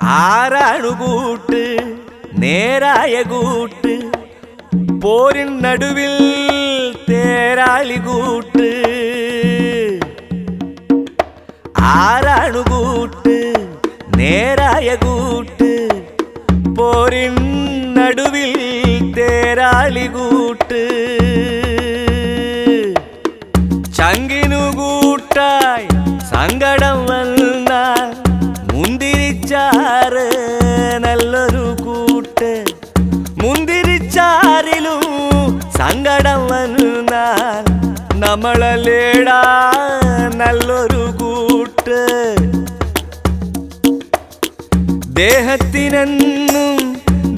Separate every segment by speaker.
Speaker 1: ആരാണു കൂട്ട് നേരായ കൂട്ട് പോരിൻ നടുവിൽ തേരാളി കൂട്ട് ആരാണു കൂട്ട് നേരായ കൂട്ട് പോരിൻ നടുവിൽ തേരാളി കൂട്ട് ചങ്കിനു കൂട്ടായി സങ്കടം വന്നാൽ നല്ലൊരു കൂട്ട്. മുന്തിരിച്ചാരിലും സങ്കടം വന്നാൽ നമ്മളല്ലേടാ നല്ലൊരു കൂട്ട്. ദേഹത്തിനെന്നും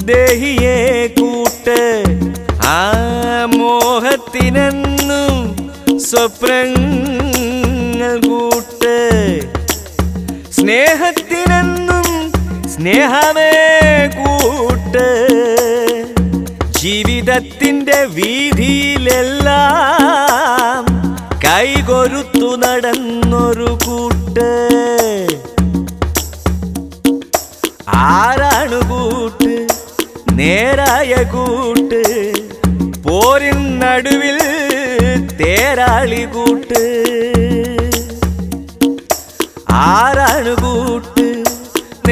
Speaker 1: ദേഹിയെ കൂട്ട്. ആ മോഹത്തിനെന്നും സ്വപ്നങ്ങൾ കൂട്ട്. സ്നേഹത്തിനെന്നും സ്നേഹമേ കൂട്ട്. ജീവിതത്തിന്റെ വീതിയിലെല്ലാം കൈകൊരുത്തു നടന്നൊരു കൂട്ട്. ആരാണ് കൂട്ട്? നേരായ കൂട്ട്. പോരിൻ നടുവിൽ തേരാളി കൂട്ട്. ആരാണ് കൂട്ട്?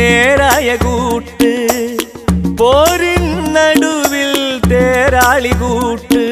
Speaker 1: നേരായ കൂട്ട്. പോരിൻ നടുവിൽ തേരാളി കൂട്ട്.